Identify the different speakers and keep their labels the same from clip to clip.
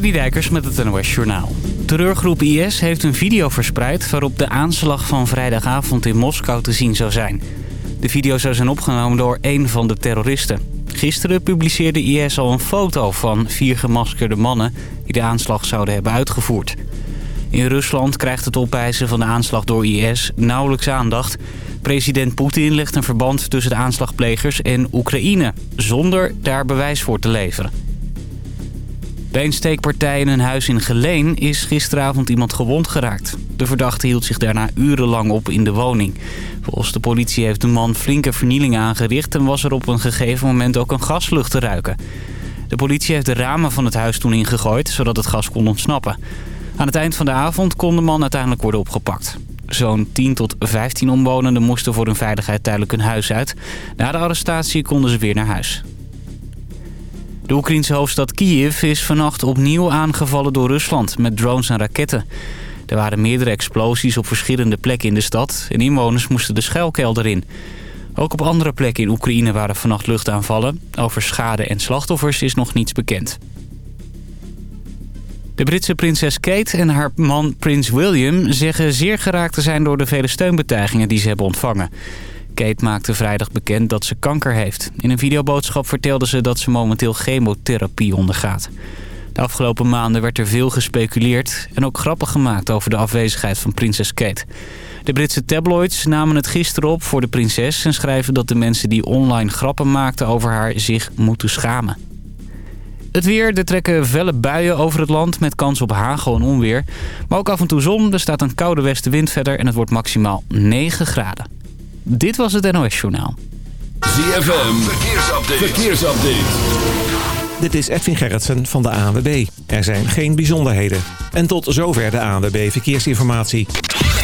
Speaker 1: Dijkers met het NOS Journaal. Terreurgroep IS heeft een video verspreid waarop de aanslag van vrijdagavond in Moskou te zien zou zijn. De video zou zijn opgenomen door één van de terroristen. Gisteren publiceerde IS al een foto van vier gemaskerde mannen die de aanslag zouden hebben uitgevoerd. In Rusland krijgt het opeisen van de aanslag door IS nauwelijks aandacht. President Poetin legt een verband tussen de aanslagplegers en Oekraïne... zonder daar bewijs voor te leveren. Bij een steekpartij in een huis in Geleen is gisteravond iemand gewond geraakt. De verdachte hield zich daarna urenlang op in de woning. Volgens de politie heeft de man flinke vernielingen aangericht... en was er op een gegeven moment ook een gaslucht te ruiken. De politie heeft de ramen van het huis toen ingegooid... zodat het gas kon ontsnappen. Aan het eind van de avond kon de man uiteindelijk worden opgepakt. Zo'n 10 tot 15 omwonenden moesten voor hun veiligheid tijdelijk hun huis uit. Na de arrestatie konden ze weer naar huis. De Oekraïnse hoofdstad Kiev is vannacht opnieuw aangevallen door Rusland met drones en raketten. Er waren meerdere explosies op verschillende plekken in de stad en inwoners moesten de schuilkelder in. Ook op andere plekken in Oekraïne waren vannacht luchtaanvallen. Over schade en slachtoffers is nog niets bekend. De Britse prinses Kate en haar man prins William zeggen zeer geraakt te zijn door de vele steunbetuigingen die ze hebben ontvangen. Kate maakte vrijdag bekend dat ze kanker heeft. In een videoboodschap vertelde ze dat ze momenteel chemotherapie ondergaat. De afgelopen maanden werd er veel gespeculeerd en ook grappen gemaakt over de afwezigheid van prinses Kate. De Britse tabloids namen het gisteren op voor de prinses en schrijven dat de mensen die online grappen maakten over haar zich moeten schamen. Het weer, er trekken felle buien over het land met kans op hagel en onweer. Maar ook af en toe zon, er staat een koude westenwind verder en het wordt maximaal 9 graden. Dit was het NOS Journaal.
Speaker 2: ZFM, verkeersupdate. verkeersupdate.
Speaker 3: Dit is Edwin Gerritsen van de ANWB. Er zijn geen bijzonderheden. En tot zover de ANWB Verkeersinformatie.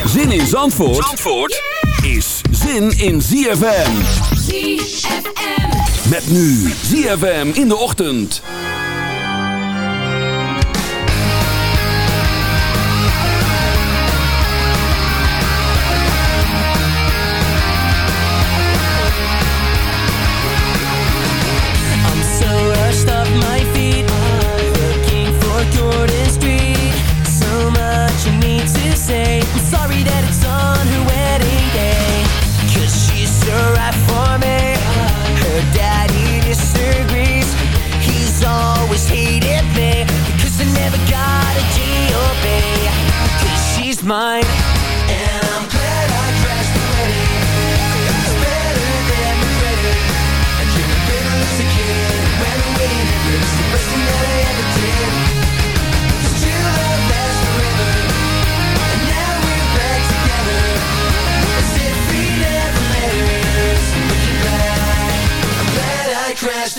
Speaker 2: Zin in Zandvoort, Zandvoort is zin in ZFM. ZFM. Met nu ZFM in de ochtend.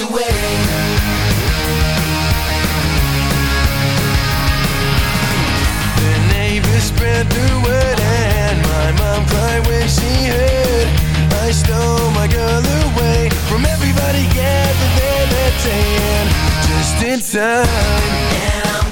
Speaker 4: In time. And my mom climb when she heard I'm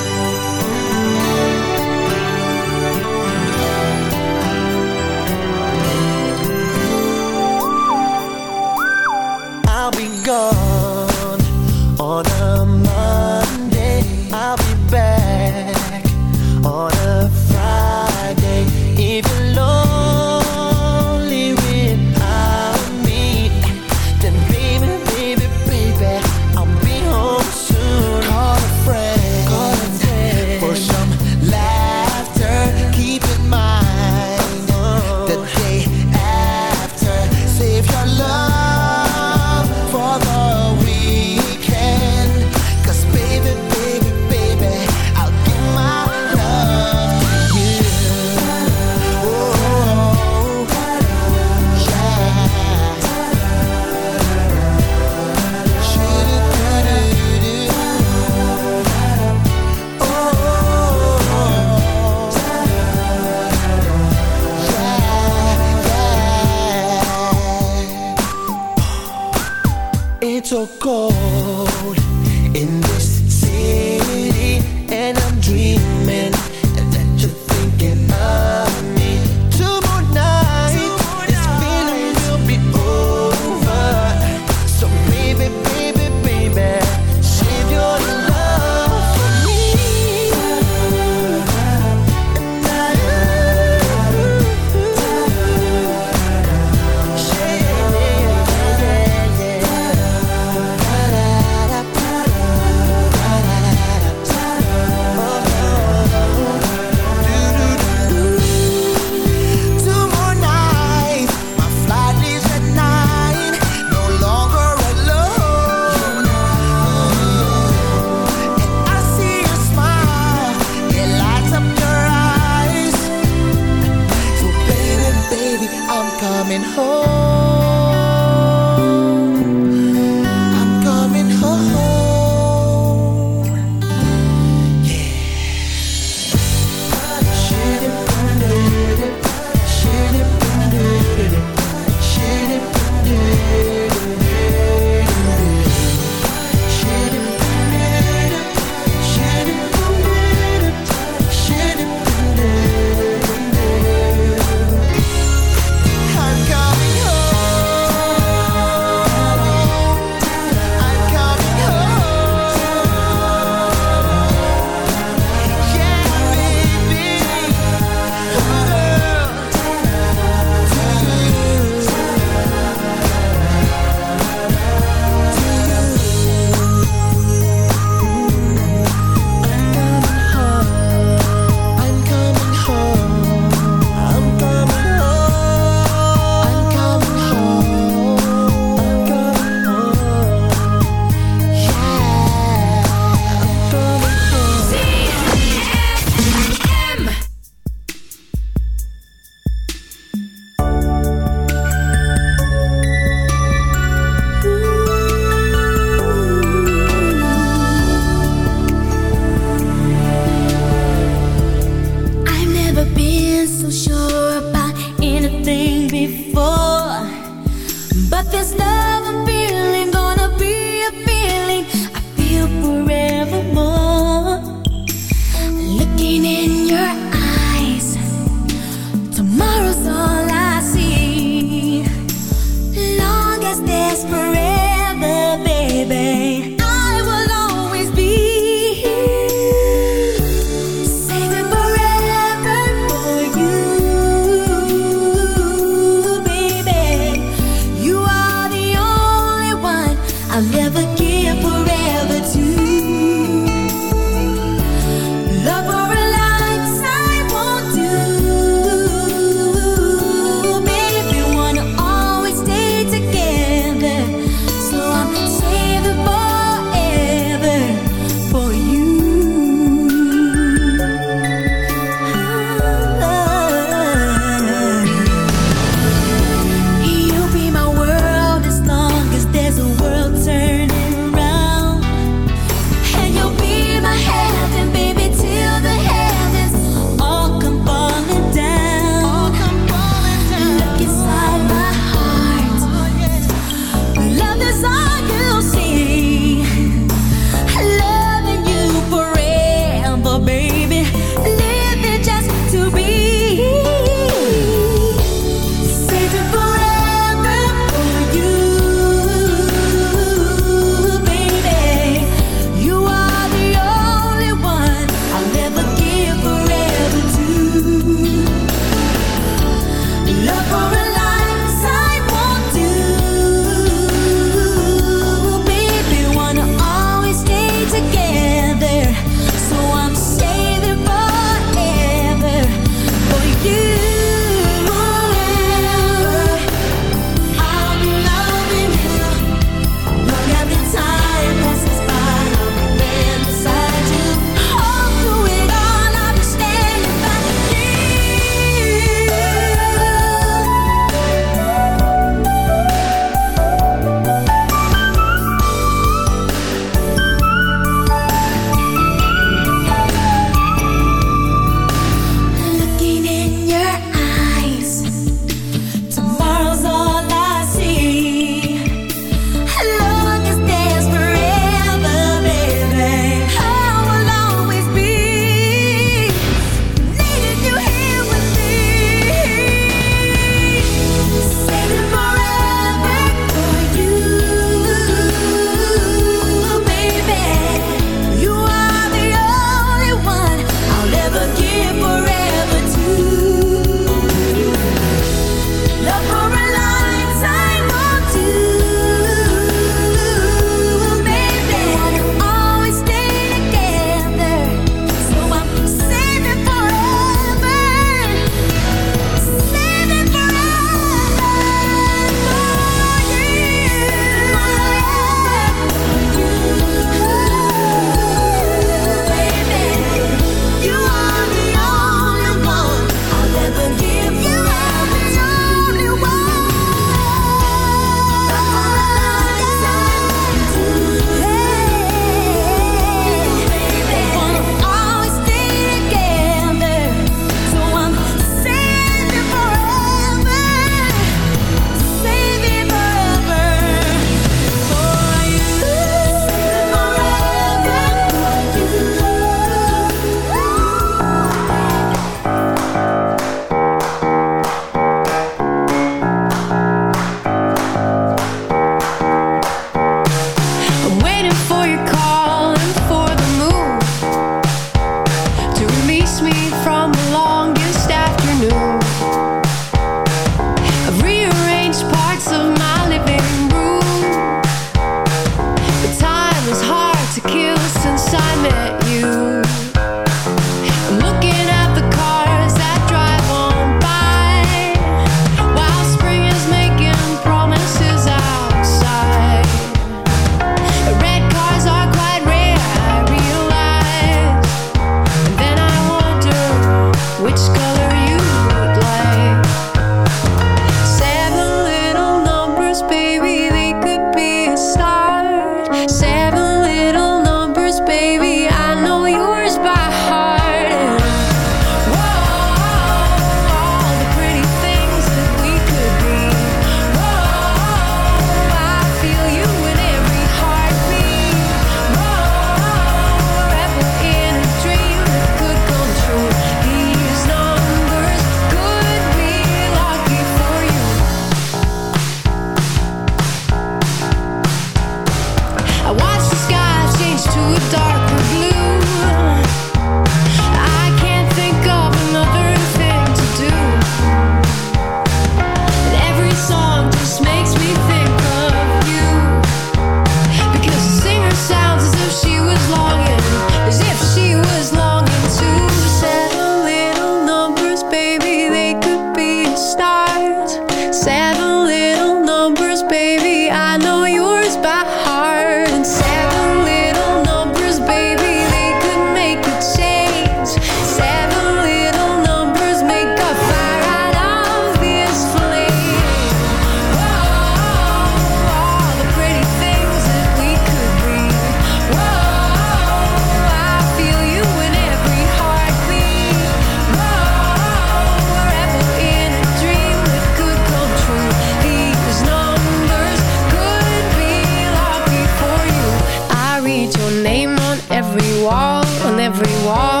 Speaker 5: every wall, on every wall.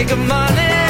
Speaker 4: take a money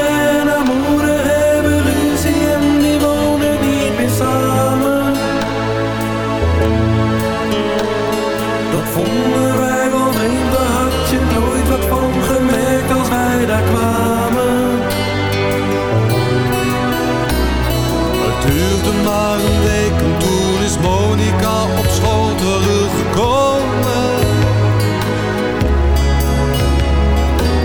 Speaker 6: daar kwamen.
Speaker 7: Het duurde maar een week en toen is Monica op school teruggekomen.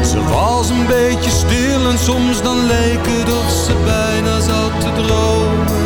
Speaker 7: Ze was een beetje stil en soms dan leek het of ze bijna zat te dromen.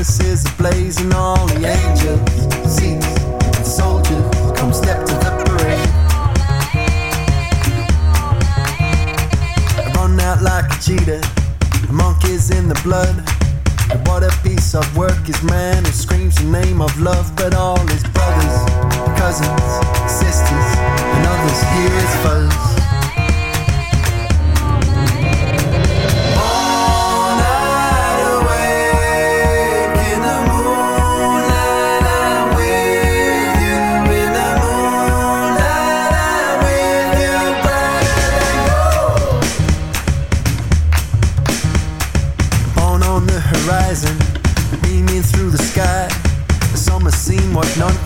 Speaker 8: The is
Speaker 9: ablaze, and all the angels, seats, and soldiers come step to the parade. Run out like a cheetah, a monk is in the blood. And what a piece of work is man who screams the name of love, but all his brothers, cousins, sisters, and others hear his fuzz.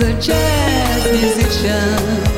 Speaker 9: a
Speaker 10: jazz musician.